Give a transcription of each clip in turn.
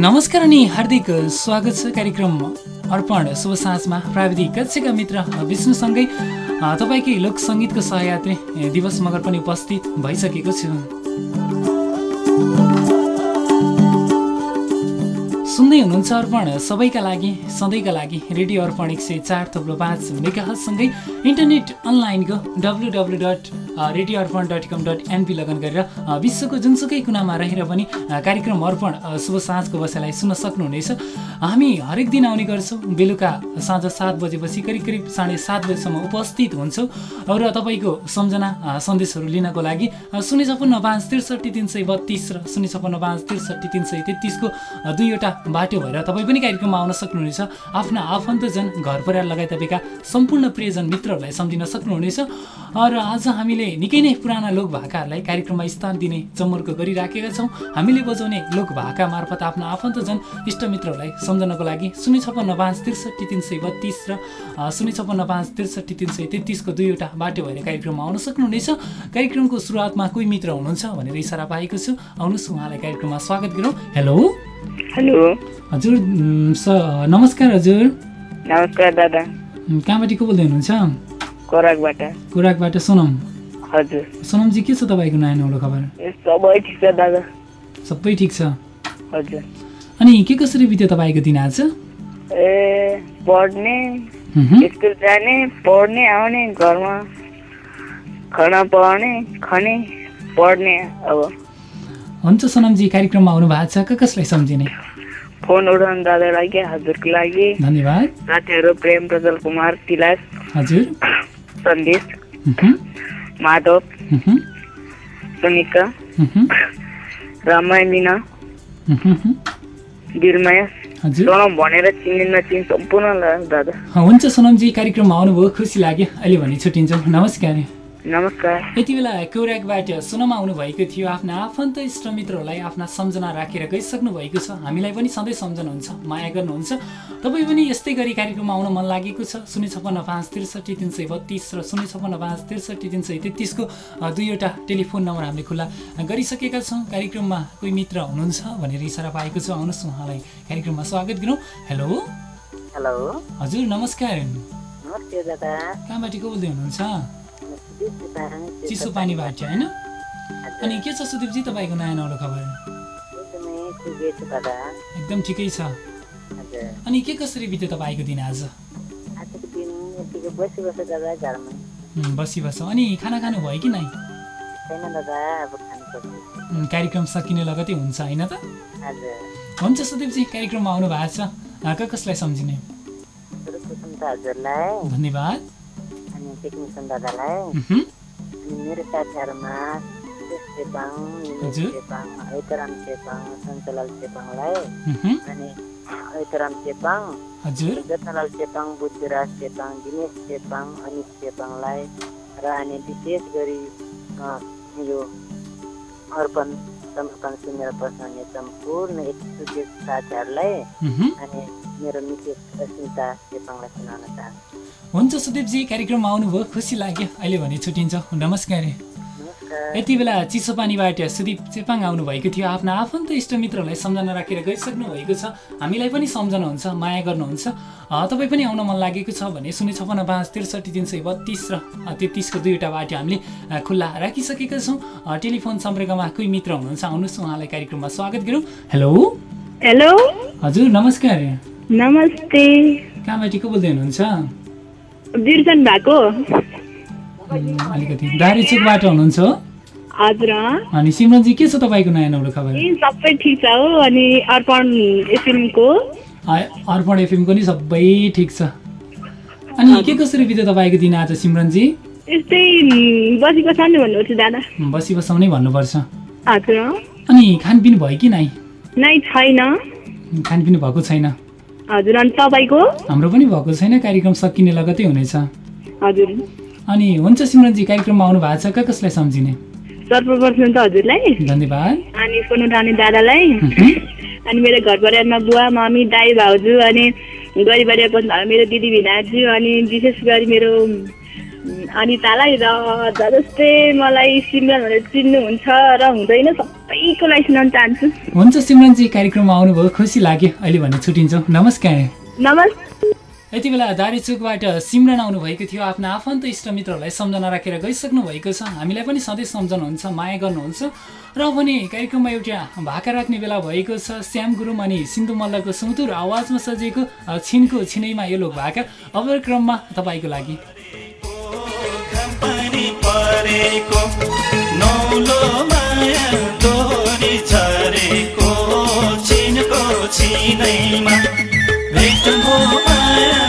नमस्कार अनि हार्दिक स्वागत छ कार्यक्रम अर्पण शुभ साँझमा। प्राविधिक कक्षका मित्र विष्णुसँगै तपाईँकै लोक सङ्गीतको सहयात्री दिवस मगर पनि उपस्थित भइसकेको छु। सुन्दै हुनुहुन्छ अर्पण सबैका लागि सधैँका लागि रेडियो अर्पण एक सय चार थप्लो पाँच मेगासँगै इन्टरनेट अनलाइनको W W dot radio Arpan dot com dot NP log on गरेर विश्वको जुनसुकै कुनामा रहेर पनि कार्यक्रम अर्पण शुभ साँझको बसाइलाई सुन्न सक्नुहुनेछ। हामी हरेक दिन आउने गर्छौँ। बेलुका साँझ सात बजेपछि करिब करिब साढे सात बजीसम्म उपस्थित हुन्छौँ। र तपाईँको सम्झना सन्देशहरू लिनको लागि शून्य छपन्न पाँच त्रिसठी तिन सय बत्तिस र शून्य छपन्न पाँच त्रिसठी तिन सय तेत्तिसको दुईवटा बाटो भएर तपाईँ पनि कार्यक्रममा आउन सक्नुहुनेछ। आफ्ना आफन्तजन घर परिवार लगायत तपाईँका सम्पूर्ण प्रियजन मित्रहरूलाई सम्झिन सक्नुहुनेछ। र आज हामीले निकै नै पुराना लोक भाकाहरूलाई कार्यक्रममा स्थान दिने जमर्को गरिराखेका छौँ। हामीले बजाउने लोक भाका मार्फत आफ्ना आफन्तजन इष्टमित्रहरूलाई सम्झनको लागि शून्य छप्पन्न पाँच त्रिसठी तिन सय बत्तिस र शून्य छप्पन्न पाँच त्रिसठी तिन सय तेत्तिसको दुईवटा बाटो भएर कार्यक्रममा आउन सक्नुहुनेछ। कार्यक्रमको सुरुवातमा कोही मित्र हुनुहुन्छ भनेर इसारा पाएको छु। आउनुहोस् उहाँलाई कार्यक्रममा स्वागत गरौँ। हेलो। हेलो। हजुर नमस्कार हजुर। नमस्कार दादा। कहाँबाट को बोल्दै हुनुहुन्छ? कोराकबाट कुराकबाट सोनम। हजुर। सोनमजी के छ तपाईँको नयाँ नौलो खबर? सबै ठिक छ दादा। सबै ठिक छ? हजुर। अनि के कसरी बित्यो तपाईँको दिन आज? ए पढ्ने स्कुल जाने पढ्ने आउने घरमा खाना पकाउने खाने पढ्ने अब। हुन्छ सोनमजी कार्यक्रममा आउनु भएको छ क कसलाई सम्झिने? फोन उठाउनु दादा लागि हजुरको लागि। धन्यवाद। साथीहरू प्रेम प्रजल कुमार तिलास हजुर। सन्देश। माधव सुनिका रामाय मिना बिरमय सोनम भनेर चिन्ने नचिन् सम्पूर्णलाई दादा। हुन्छ सोनमजी कार्यक्रममा आउनुभयो खुसी लाग्यो। अहिले भने छुट्टिन्छौँ। नमस्कार। नमस्कार। यति बेला कोराकबाट सुनमा आउनुभएको थियो आफ्ना आफन्त इष्टमित्रहरूलाई आफ्ना सम्झना राखेर गइसक्नु भएको छ। हामीलाई पनि सधैँ सम्झनुहुन्छ माया गर्नुहुन्छ। तपाईँ पनि यस्तै गरी कार्यक्रममा आउन मन लागेको छ। शून्य छप्पन्न पाँच त्रिसठी तिन सय बत्तिस र शून्य छप्पन्न पाँच त्रिसठी तिन सय तेत्तिसको दुईवटा टेलिफोन नम्बर हामीले खुल्ला गरिसकेका छौँ। कार्यक्रममा कोही मित्र हुनुहुन्छ भनेर इसारा पाएको छु। आउनुहोस् उहाँलाई कार्यक्रममा स्वागत गरौँ। हेलो। हेलो। हजुर नमस्कार। कहाँबाट को बोल्दै हुनुहुन्छ? चिसो पानीबाट होइन? अनि के छ सुदीपजी तपाईँको नयाँ नौलो खबर? एकदमै ठिकै छ। अनि के कसरी बित्यो तपाईँको दिन आज? बसी बसी बस। अनि खाना खानु भयो कि नै कार्यक्रम सकिने लगतै हुन्छ होइन त? हुन्छ सुदीपजी कार्यक्रममा आउनु भएको छ कसलाई सम्झिने? धन्यवाद। टेक्निसियन दादालाई मेरो साथीहरूमा चेपाङ। चेपाङ ऐतराम चेपाङ सञ्चलाल चेपाङलाई अनि ऐतराम चेपाङ जतनलाल चेपाङ बुद्धिराज चेपाङ दिनेश चेपाङ अनित चेपाङलाई र अनि विशेष गरी यो अर्पण समर्पण सुनेर बस्ने सम्पूर्ण एकजुट साथीहरूलाई। अनि मेरो मिसेस अस्मिता चेपाङलाई सुनाउन चाहन्छु हुन्छ सुदीपजी कार्यक्रममा आउनुभयो खुसी लाग्यो। अहिले भने छुट्टिन्छौँ। नमस्कार। यति बेला चिसो पानीबाट सुदीप चेपाङ आउनुभएको थियो। आफ्ना आफन्त इष्टमित्रहरूलाई सम्झना राखेर गइसक्नु भएको छ। हामीलाई पनि सम्झनुहुन्छ माया गर्नुहुन्छ। अँ, तपाईँ पनि आउन मन लागेको छ भने शून्य छपन्न पाँच त्रिसठी तिन सय बत्तिस र तेत्तिसको दुईवटा बाटो हामीले खुल्ला राखिसकेका छौँ। टेलिफोन सम्पर्कमा कोही मित्र हुनुहुन्छ आउनुहोस् उहाँलाई कार्यक्रममा स्वागत गरौँ। हेलो। हेलो। हजुर नमस्कार। नमस्ते। कहाँबाट को बोल्दै हुनुहुन्छ? बिर्सन भएको। अलिकति दारी चोकबाट हुनुहुन्छ हो? हजुर अनि सिमरनजी के छ तपाईँको नयाँ नौलो खबर? सबै ठिक छ हो अनि अर्पण एफएमको। अर्पण एफएमको नि सबै ठिक छ। अनि के कसरी बित्यो तपाईँको दिन आज सिमरनजी? यस्तै बसी बसाल्नु भन्नुहुन्छ दादा। बसी बसाउनै भन्नुपर्छ। हजुर अनि खानपिन भयो कि नै नै छैन। खानपिन भएको छैन। हजुर अनि तपाईँको? हाम्रो पनि भएको छैन कार्यक्रम सकिने लगतै हुनेछ। हजुर। अनि हुन्छ सिमरनजी कार्यक्रममा आउनु भएको छ कहाँ कसलाई सम्झिने? सर्वप्रथम त हजुरलाई। धन्यवाद। अनि फोन उठाउने दादालाई अनि मेरो घर परिवारमा बुवा मम्मी दाई भाउजू अनि गरिबारी मेरो दिदी भिनाजु अनि विशेष गरी मेरो अनितालाई र जस्तै मलाई सिमरन भनेर चिन्नुहुन्छ र हुँदैन सबैको लागि सुनाउन चाहन्छु। हुन्छ सिमरनजी कार्यक्रममा आउनुभयो खुसी लाग्यो अहिले भने छुट्टिन्छौँ नमस्कार। नमस्ते यति बेला दारीचोकबाट सिमरन आउनुभएको थियो। आफ्ना आफन्त इष्टमित्रहरूलाई सम्झना राखेर गइसक्नु भएको छ। हामीलाई पनि सधैँ सम्झनुहुन्छ माया गर्नुहुन्छ। र पनि कार्यक्रममा एउटा भाका राख्ने बेला भएको छ। श्याम गुरुङ अनि सिन्धु मल्लको सुमधुर आवाजमा सजिएको छिनको छिनैमा यो लोक भाका अबको क्रममा तपाईँको लागि। परेको नौलो माया दोरी झरेको छिनको छिनैमा भेट भो माया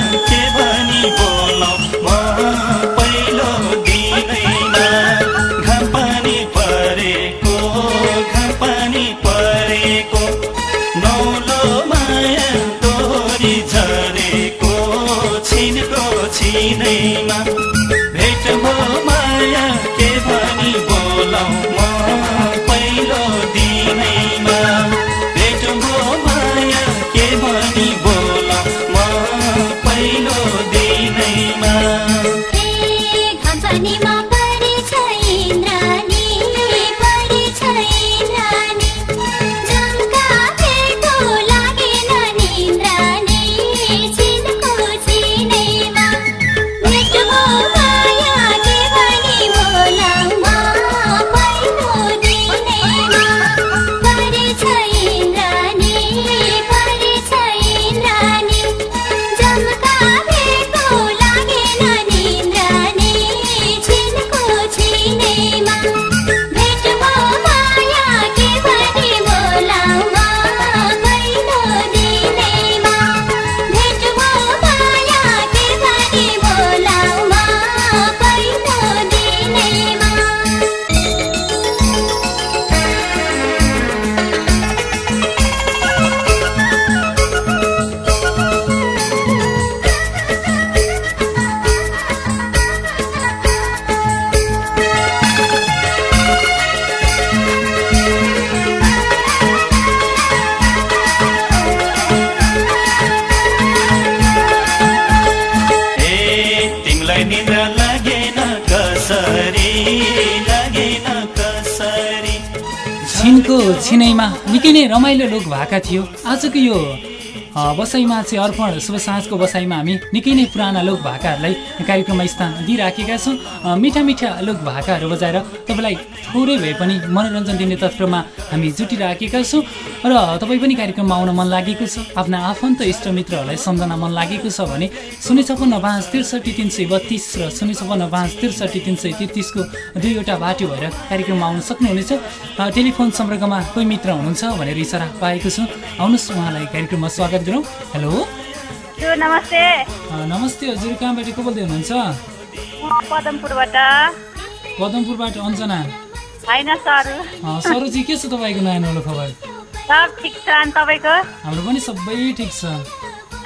छिनको छिनैमा निकै नै रमाइलो लोक भाका थियो। आजको यो बसाइमा चाहिँ अर्पण शुभ साँझको बसाइमा हामी निकै नै पुराना लोक भाकाहरूलाई कार्यक्रममा स्थान दिइराखेका छौँ। मिठा मिठा लोक भाकाहरू बजाएर तपाईँलाई थोरै भए पनि मनोरञ्जन दिने तत्त्वमा हामी जुटिराखेका छौँ र तपाईँ पनि कार्यक्रममा आउन मन लागेको छ। आफ्ना आफन्त इष्टमित्रहरूलाई सम्झना मन लागेको छ भने शून्य छप्पन्न पाँच त्रिसठी तिन सय बत्तिस र शून्य छप्पन्न पाँच त्रिसठी तिन सय तेत्तिसको दुईवटा बाटो भएर कार्यक्रममा आउन सक्नुहुनेछ। टेलिफोन सम्पर्कमा कोही मित्र हुनुहुन्छ भनेर इसारा पाएको छु। आउनुहोस् उहाँलाई कार्यक्रममा स्वागत गरौँ हेलो। नमस्ते। नमस्ते हजुर कहाँबाट को बोल्दै हुनुहुन्छ? पदमपुरबाट। पदमपुरबाट अञ्जना। होइन सर। अ, सरोजी के छ तपाईँको नयाँ नौलो खबर? सब ठिक छ अनि तपाईँको? हाम्रो पनि सबै ठिक छ।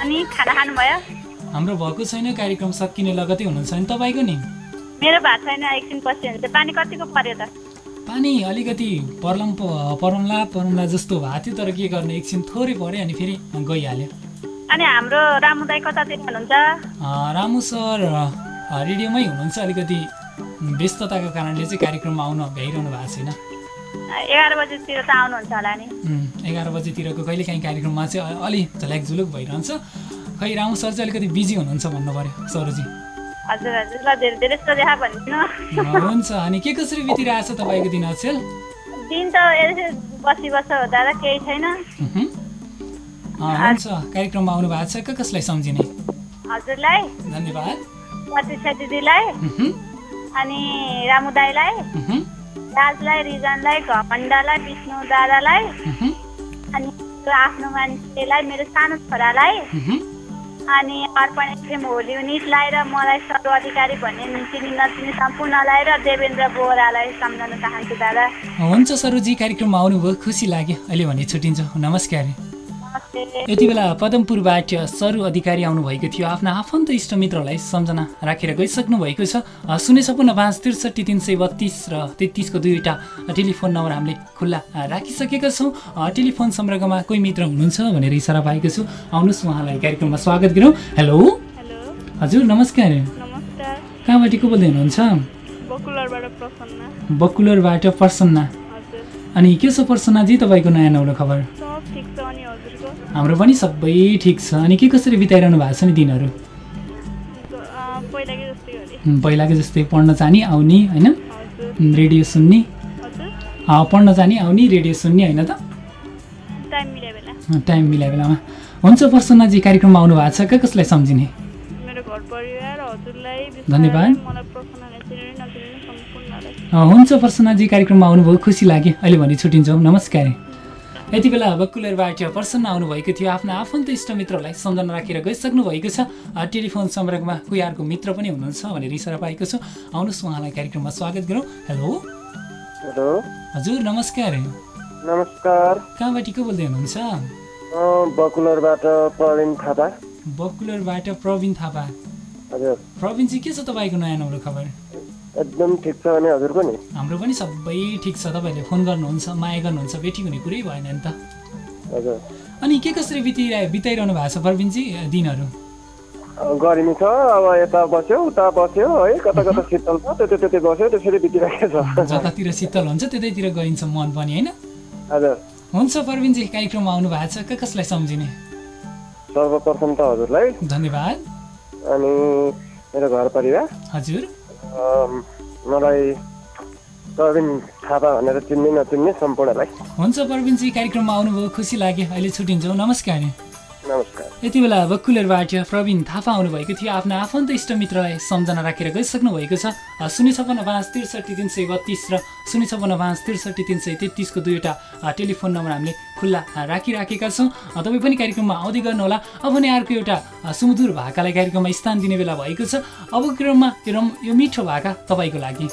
अनि खाना खानुभयो? हाम्रो भएको छैन कार्यक्रम सकिने लगतै हुनुहुन्छ। नि तपाईँको नि? मेरो भएको छैन एकछिन पछि हुन्छ पानी कतिको पर्यो त? पानी अलिकति पर्लम परौँला परौँला जस्तो भएको थियो तर के गर्ने एकछिन थोरै पऱ्यो अनि फेरि गइहाल्यो। अनि हाम्रो रामुदाई कतातिर हुनुहुन्छ? रामु सर रेडियोमै हुनुहुन्छ अलिकति व्यस्तताको कारणले चाहिँ कार्यक्रममा आउन भ्याइरहनु भएको छैन। एघार बजीतिर त आउनुहुन्छ होला नि। एघार बजीतिरको कहिलेकाहीँ कार्यक्रममा चाहिँ अलि झल्याक झुलुक भइरहन्छ। खै रामु सर चाहिँ अलिकति बिजी हुनुहुन्छ भन्नु पऱ्यो सरोजी। हजुर हजुर। ल धेरै धेरै भनिदिनु हुन्छ अनि के कसरी बितिरहेछ तपाईँको दिन अचेल दिन त बसी बस हुँदा त केही छैन। हुन्छ कार्यक्रममा आउनु भएको छ कसलाई सम्झिने? हजुरलाई। धन्यवाद। प्रतीक्षा दिदीलाई। अनि रामु दाईलाई। राजलाई रिजनलाई घमण्डलाई विष्णु दादालाई। अनि आफ्नो मान्छेलाई मेरो सानो छोरालाई। अनि अर्पण एफएम होली युनिटलाई र मलाई सर्व अधिकारी भन्ने चिनी नचिनी सम्पूर्णलाई र देवेन्द्र बोरालाई सम्झन चाहन्छु दादा। हुन्छ सरोजी कार्यक्रममा आउनुभयो। खुसी लाग्यो। अहिले भने छुट्टिन्छ। नमस्कार। यति बेला पदमपुरबाट सरु अधिकारी आउनुभएको थियो। आफ्ना आफन्त इष्टमित्रलाई सम्झना राखेर गइसक्नु भएको छ। शून्य छपन्न पाँच त्रिसठी तिन सय बत्तिस र तेत्तिसको दुईवटा टेलिफोन नम्बर हामीले खुल्ला राखिसकेका छौँ। टेलिफोन सम्पर्कमा कोही मित्र हुनुहुन्छ भनेर इसारा पाएको छु। आउनुहोस् उहाँलाई कार्यक्रममा स्वागत गरौँ। हेलो। हजुर नमस्कार। कहाँबाट को बोल्दै हुनुहुन्छ? बकुलरबाट प्रसन्न। अनि के छ प्रसन्नाजी तपाईँको नयाँ नौलो खबर? हाम्रो पनि सबै ठिक छ। अनि के कसरी बिताइरहनु भएको छ नि दिनहरू? पहिलाकै जस्तै पढ्न जाने आउने होइन? रेडियो सुन्ने। पढ्न जाने आउने रेडियो सुन्ने होइन त? टाइम मिलाए बेलामा। हुन्छ प्रसन्नजी कार्यक्रममा आउनु भएको छ कहाँ कसलाई सम्झिने? धन्यवाद। हुन्छ प्रसन्नजी कार्यक्रममा आउनुभयो। खुसी लाग्यो। अहिले भने छुट्टिन्छौँ। नमस्कार। यति बेला बकुलरबाट प्रसन्न आउनुभएको थियो। आफ्नो आफन्त इष्टमित्रलाई सम्झना राखेर गइसक्नु भएको छ। टेलिफोन सम्पर्कमा कोही अर्को मित्र पनि हुनुहुन्छ भनेर इसारा पाएको छु। आउनुहोस् उहाँलाई कार्यक्रममा स्वागत गरौँ। हेलो। हेलो। हजुर नमस्कार। नमस्कार। कहाँबाट को बोल्दै हुनुहुन्छ? बकुलरबाट प्रवीण थापा। बकुलरबाट प्रवीण थापा। हजुर। प्रवीणजी के छ तपाईँको नयाँ नौलो खबर? एकदम ठिक छ अनि हजुरको नि। हाम्रो पनि सबै ठिक छ तपाईँहरूले फोन गर्नुहुन्छ माया गर्नुहुन्छ बेटी हुने कुरै भएन नि त। हजुर। अनि के कसरी बिताइ बिताइरहनु भएको छ प्रवीणजी दिनहरू? गर्मी छ अब यता बस्यो उता बस्यो है कता कता शीतल छ त्यतै त्यतै बस्यो त्यसरी बितिरहेको छ। जतातिर शीतल हुन्छ त्यतैतिर गइन्छ मन पनि होइन? हजुर। हुन्छ प्रवीणजी कार्यक्रममा आउनु भएको छ क- कसलाई सम्झिने? सर्वप्रथम त हजुरलाई। धन्यवाद। अनि मेरो घर परिवार। हजुर। मलाई प्रवीण थापा भनेर चिन्ने नचिन्ने सम्पूर्णलाई। हुन्छ प्रवीणजी कार्यक्रममा आउनुभयो खुसी लाग्यो अहिले छुट्टिन्छौँ। नमस्कार। नमस्कार। यति बेला बकुलरबाट प्रवीण थापा आउनुभएको थियो। आफ्नो आफन्त इष्टमित्रलाई सम्झना राखेर गइसक्नु भएको छ। शून्य छपन्न पाँच त्रिसठी तिन सय बत्तिस र शून्य छपन्न पाँच त्रिसठी तिन सय तेत्तिसको दुईवटा टेलिफोन नम्बर हामीले खुल्ला राखिराखेका छौँ। तपाईँ पनि कार्यक्रममा आउँदै गर्नुहोला। अब नै अर्को एउटा सुमधुर भाकालाई कार्यक्रममा स्थान दिने बेला भएको छ। अब क्रममा यो रम यो मिठो भाका तपाईँको लागि।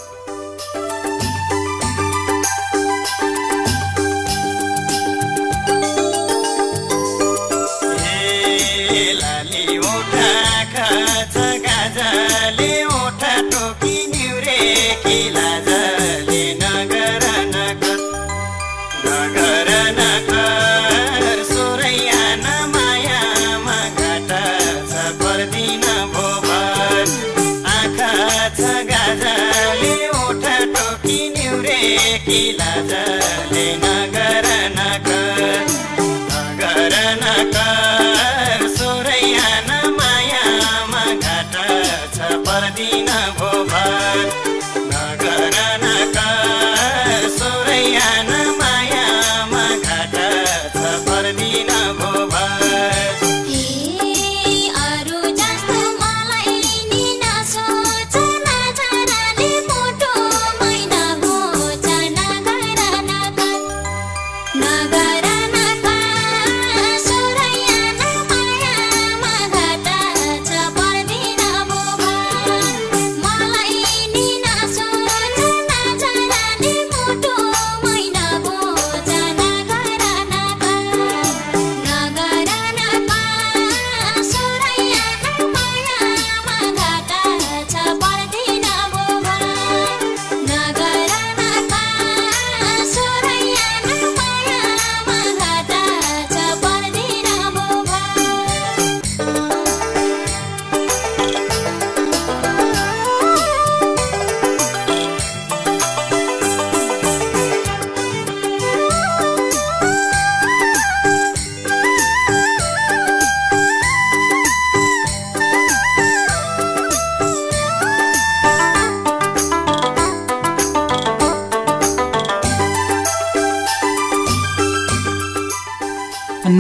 कि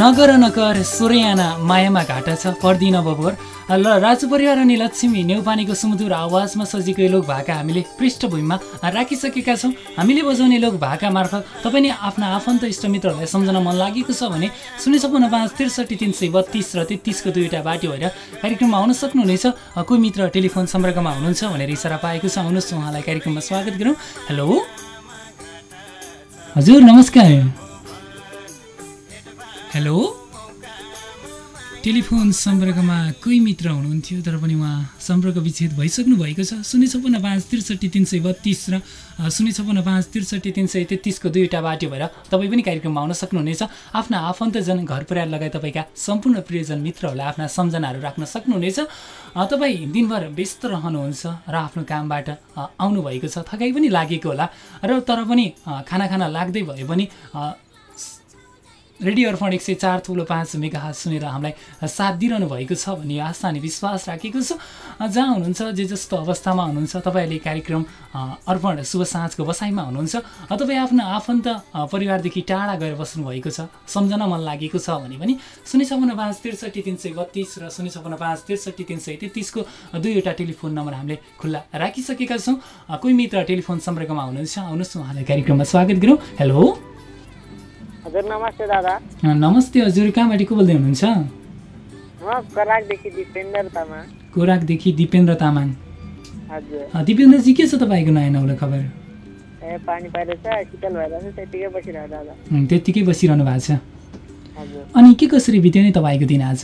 नगर नगर सोरयाना मायामा घाटा छ। पर्दिन बबोर। ल राजु परिवार अनि लक्ष्मी नेउपानीको सुमधुर आवाजमा सजिएको लोक भाका हामीले पृष्ठभूमिमा राखिसकेका छौँ। हामीले बजाउने लोक भाका मार्फत तपाईँ नै आफ्ना आफन्त इष्टमित्रहरूलाई सम्झन मन लागेको छ भने शून्य छपन्न पाँच त्रिसठी तिन सय बत्तिस र तेत्तिसको दुईवटा बाटो भएर कार्यक्रममा आउन सक्नुहुनेछ। कोही मित्र टेलिफोन सम्पर्कमा हुनुहुन्छ भनेर इसारा पाएको छ। आउनुहोस् उहाँलाई कार्यक्रममा स्वागत गरौँ। हेलो। हजुर नमस्कार। हेलो टेलिफोन सम्पर्कमा कोही मित्र हुनुहुन्थ्यो तर पनि उहाँ सम्पर्क विच्छेद भइसक्नु भएको छ। शून्य छपन्न पाँच त्रिसठी तिन सय बत्तिस र शून्य छपन्न पाँच त्रिसठी तिन सय तेत्तिसको दुईवटा बाटो भएर तपाईँ पनि कार्यक्रममा आउन सक्नुहुनेछ। आफ्ना आफन्तजन घर परिवार लगायत तपाईँका सम्पूर्ण प्रियजन मित्रहरूलाई आफ्ना सम्झनाहरू राख्न सक्नुहुनेछ। तपाईँ दिनभर व्यस्त रहनुहुन्छ र आफ्नो कामबाट आउनुभएको छ। थकाइ पनि लागेको होला। र तर पनि खाना खाना लाग्दै भए पनि रेडियो अर्पण एक सय चार थुप्रो पाँच मेगा सुनेर हामीलाई साथ दिइरहनु भएको छ भन्ने आशा अनि विश्वास राखेको छु। जहाँ हुनुहुन्छ जे जस्तो अवस्थामा हुनुहुन्छ तपाईँहरूले कार्यक्रम अर्पण शुभ साँझको बसाइमा हुनुहुन्छ। तपाईँ आफ्नो आफन्त परिवारदेखि टाढा गएर बस्नुभएको छ सम्झना मन लागेको छ भने पनि शून्य छपन्न पाँच त्रिसठी तिन सय बत्तिस र शून्य छपन्न पाँच त्रिसठी तिन सय तेत्तिसको दुईवटा टेलिफोन नम्बर हामीले खुल्ला राखिसकेका छौँ। कोही मित्र टेलिफोन सम्पर्कमा हुनुहुन्छ आउनुहोस् उहाँलाई कार्यक्रममा स्वागत गरौँ। हेलो। हजुर नमस्ते दादा। नमस्ते हजुर कहाँबाट को बोल्दै हुनुहुन्छ? कराकदेखि दिपेन्द्र तामाङ। दिपेन्द्रजी के छ तपाईँको नयाँ नौलो खबर? त्यतिकै त्यत्तिकै बसिरहनु भएको छ। अनि के कसरी बित्यो नि तपाईँको दिन आज?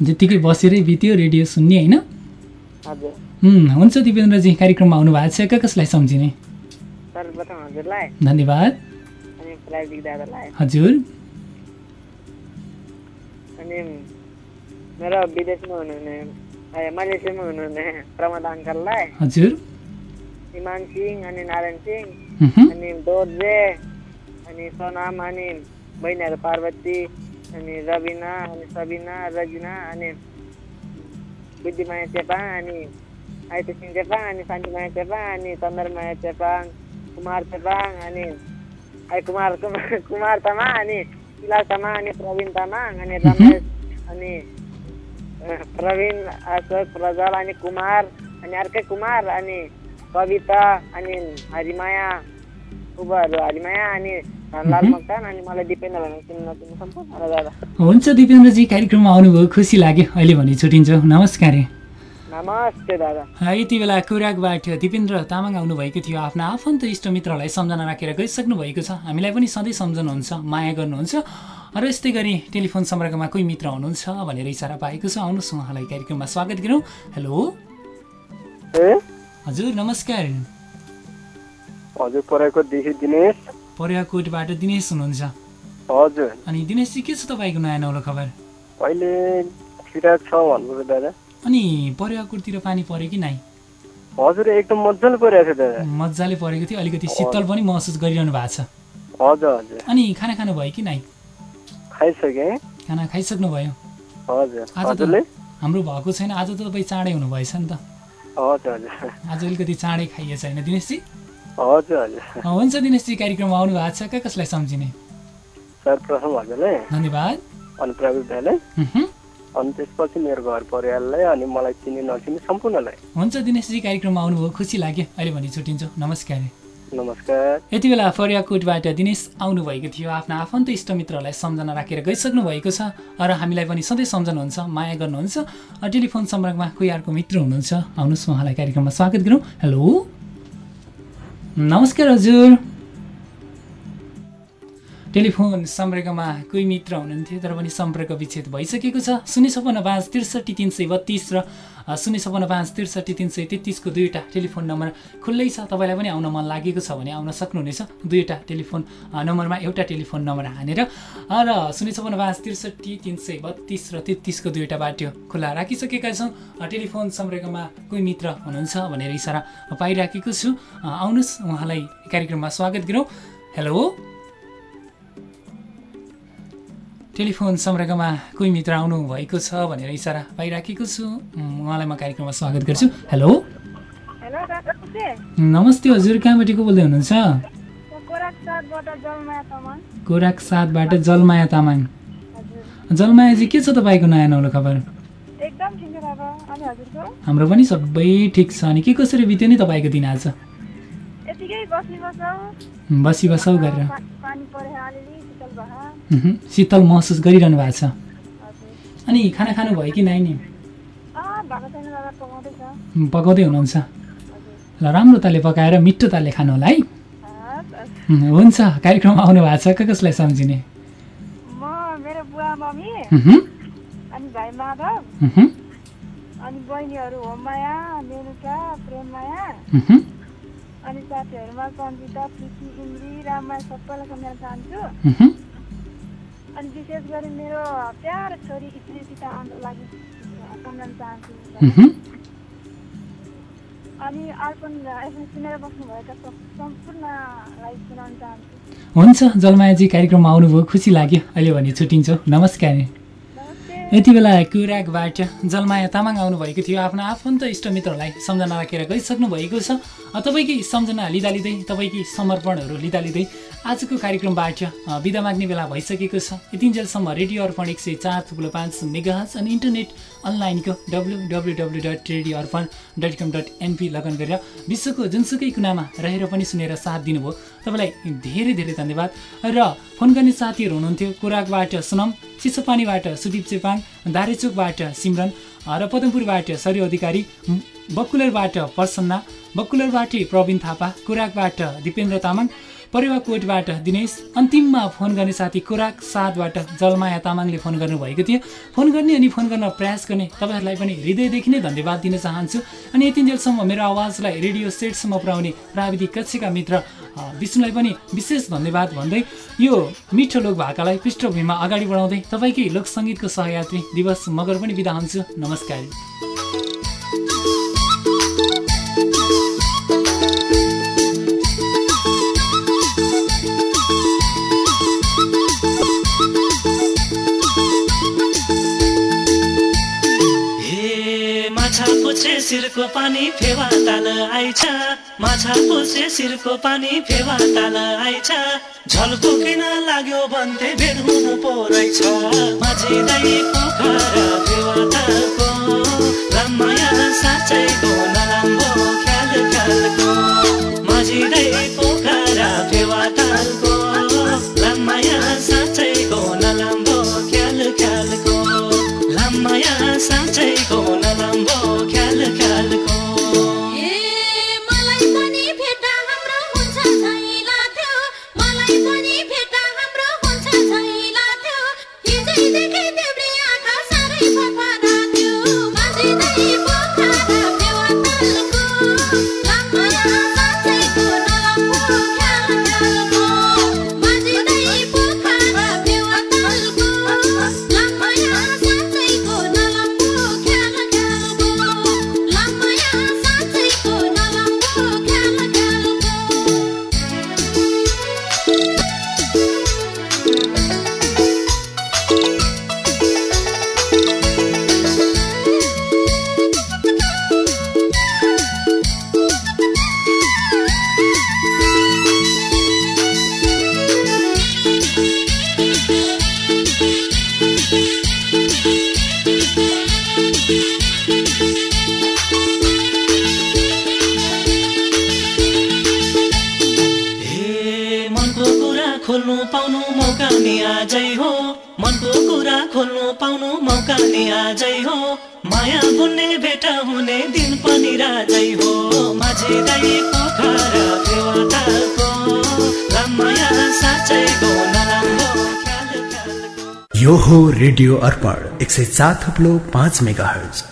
जत्तिकै बसेरै बित्यो रेडियो सुन्ने होइन? हुन्छ दिपेन्द्रजी कार्यक्रममा आउनु भएको छ कसलाई सम्झिने? सर्वप्रथम हजुरलाई धन्यवाद। अनि प्राविधिक दादालाई। हजुर। अनि मेरो विदेशमा हुनुहुने मलेसियामा हुनुहुने प्रमोद अङ्कललाई। हजुर। इमान सिंह अनि नारायण सिंह। अनि दोर्जे अनि सोनाम अनि बहिनीहरू पार्वती अनि रबिना अनि सबिना रजिना अनि बुद्धिमाया चेपाङ अनि आइते सिंह चेपाङ अनि शान्तिमाया चेपाङ अनि चन्द्रमाया चेपाङ कुमार चेपाङ अनि कुमार कुमार तामाङ अनि शिला तामाङ अनि प्रवीण तामाङ अनि रमेश अनि प्रवीण अशोक प्रज्वल अनि कुमार अनि अर्कै कुमार अनि कविता अनि हरिमाया उभोहरू हरिमाया अनि हुन्छ दिपेन्द्रजी कार्यक्रममा आउनुभयो खुसी लाग्यो अहिले भने छुट्टिन्छ नमस्कार नमस्ते दादा। अ, यति बेला कुराकबाट दिपेन्द्र तामाङ आउनुभएको थियो। आफ्ना आफन्त इष्टमित्रहरूलाई सम्झना राखेर गइसक्नु भएको छ। हामीलाई पनि सधैँ सम्झनुहुन्छ माया गर्नुहुन्छ र यस्तै गरी टेलिफोन सम्पर्कमा कोही मित्र हुनुहुन्छ भनेर इसारा पाएको छ। आउनुहोस् उहाँलाई कार्यक्रममा स्वागत गरौँ। हेलो। हजुर नमस्कार। हजुर दिनेश। पर्याकोटबाट दिनेश हुनुहुन्छ। हजुर। अनि दिनेशजी के छ तपाईँको नयाँ नौलो खबर? अहिले छ भन्नु दादा। अनि पर्याकोटतिर पानी पऱ्यो कि नाइ? हजुर एकदम मजाले परिरहेको छ दादा। मजाले परेको थियो अलिकति शीतल पनि महसुस गरिरहनु भएको छ। हजुर हजुर। अनि खाना खानु भयो कि नाइ? खाइसकेँ। खाना खाइसक्नु भयो। हजुर। आज हाम्रो भएको छैन आज त तपाईँ चाँडै हुनुभएछ नि त। हजुर आज अलिकति चाँडै खाइएछ होइन दिनेशजी? हजुर हुन्छ दिनेशजी कार्यक्रममा आउनु भएको छ। कहाँ कसलाई सम्झिने? धन्यवाद। अनि त्यसपछि मेरो घर परिवारलाई अनि मलाई चिने नचिने सम्पूर्णलाई। हुन्छ दिनेशजी कार्यक्रममा आउनुभयो। खुसी लाग्यो। अहिले भने छुट्टिन्छ। नमस्कार। नमस्कार। यति बेला फरियाकोटबाट दिनेश आउनुभएको थियो। आफ्ना आफन्त इष्टमित्रहरूलाई सम्झना राखेर गइसक्नु भएको छ र हामीलाई पनि सधैँ सम्झनुहुन्छ माया गर्नुहुन्छ। टेलिफोन सम्पर्कमा कोही अर्को मित्र हुनुहुन्छ? आउनुहोस् उहाँलाई कार्यक्रममा स्वागत गरौँ। हेलो। नमस्कार हजुर। टेलिफोन सम्पर्कमा कोही मित्र हुनुहुन्थ्यो तर पनि सम्पर्क विच्छेद भइसकेको छ। शून्य छपन्न पाँच त्रिसठी तिन सय बत्तिस र शून्य छपन्न पाँच त्रिसठी तिन सय तेत्तिसको दुईवटा टेलिफोन नम्बर खुल्लै छ। तपाईँलाई पनि आउन मन लागेको छ भने आउन सक्नुहुनेछ। दुईवटा टेलिफोन नम्बरमा एउटा टेलिफोन नम्बर हानेर र शून्य छपन्न पाँच त्रिसठी तिन सय बत्तिस र तेत्तिसको दुईवटा बाटो खुल्ला राखिसकेका छौँ। टेलिफोन सम्पर्कमा कोही मित्र हुनुहुन्छ भनेर इसारा पाइराखेको छु। आउनुहोस् उहाँलाई कार्यक्रममा स्वागत गरौँ। हेलो! टेलिफोन सम्पर्कमा कोही मित्र आउनु भएको छ भनेर इसारा पाइराखेको छु। उहाँलाई म कार्यक्रममा स्वागत गर्छु। हेलो? नमस्ते हजुर कहाँबाट को बोल्दै हुनुहुन्छ? म कोराक साथबाट जलमाया तामाङ। जलमाया जलमायाजी के छ तपाईँको नयाँ नौलो खबर? हाम्रो पनि सबै ठिक छ। अनि के कसरी बित्यो नि तपाईँको दिन आज? बसी बसौ गरेर। शीतल महसुस गरिरहनु भएको छ। अनि खाना खानु भयो कि नाइ नि पकाउँदै हुनुहुन्छ। ल राम्रो तालले पकाएर मिठो तालले खानु होला है। हुन्छ कार्यक्रममा आउनु भएको छ क कसलाई सम्झिने? अनि बहिनीहरू होममाया मेनुका प्रेममाया। अनि साथीहरूमा सन्जिता प्रीति इन्द्री राममाया सबैलाई सम्झाउन चाहन्छु। अनि विशेष गरी मेरो प्यारो छोरी स्मृतिका लागि सम्झाउन चाहन्छु। अनि अर्पण सुनेर बस्नुभएका सम्पूर्णलाई सुनाउन चाहन्छु हुन्छ जलमायाजी कार्यक्रममा आउनुभयो खुसी लाग्यो अहिले भने छुट्टिन्छौँ। नमस्कार। यति बेला कुराकबाट जलमाया तामाङ आउनुभएको थियो। आफ्नो आफन्त इष्टमित्रहरूलाई सम्झना राखेर गइसक्नु भएको छ तपाईँकै सम्झना लिँदा लिँदै तपाईँकै समर्पणहरू लिँदा लिँदै आजको कार्यक्रमबाट बिदा माग्ने बेला भइसकेको छ। यतिन्जेलसम्म रेडियो अर्पण एक सय चार थुप्रो पाँच मेगाहज अनि इन्टरनेट अनलाइनको W W W dot radio Arpan dot com dot NP लगन गरेर विश्वको जुनसुकै कुनामा रहेर पनि सुनेर साथ दिनुभयो। तपाईँलाई धेरै धेरै धन्यवाद। र फोन गर्ने साथीहरू हुनुहुन्थ्यो कुराकबाट सुनम चिसोपानीबाट सुदीप चेपाङ दारेचोकबाट सिमरन र पदमपुरबाट सरु अधिकारी बकुलरबाट प्रसन्ना बकुलरबाट प्रवीण थापा कुराकबाट दिपेन्द्र तामाङ परेवाकोटबाट दिनेश अन्तिममा फोन गर्ने साथी कुराक साथबाट जलमाया तामाङले फोन गर्नुभएको थियो। फोन गर्ने अनि फोन गर्न प्रयास गर्ने तपाईँहरूलाई पनि हृदयदेखि नै धन्यवाद दिन चाहन्छु। अनि यतिन्जेलसम्म मेरो आवाजलाई रेडियो सेटसम्म पुर्याउने प्राविधिक कक्षका मित्र विष्णुलाई पनि विशेष धन्यवाद भन्दै यो मिठो लोक भाकालाई पृष्ठभूमिमा अगाडि बढाउँदै तपाईँकै लोकसङ्गीतको सहयात्री दिवस मगर पनि बिदा हुन्छु। नमस्कार। शिरको पानी फेवा ताल आइछ माछा पुछे शिरको पानी फेवा ताल आइछ झल्को किन लाग्यो भन्थे भेट हुनु पो रहेछ। दाई फेवा तालको रामाया साँच्चैको नराम्रो ख्याल ख्यालको। माझी दाई पोखरा फेवा तालको। हुने दिन पनि राजै हो। माझे ख्याल ख्यालको यो हो रेडियो अर्पण एक सय चार पाँच मेगा हर्ज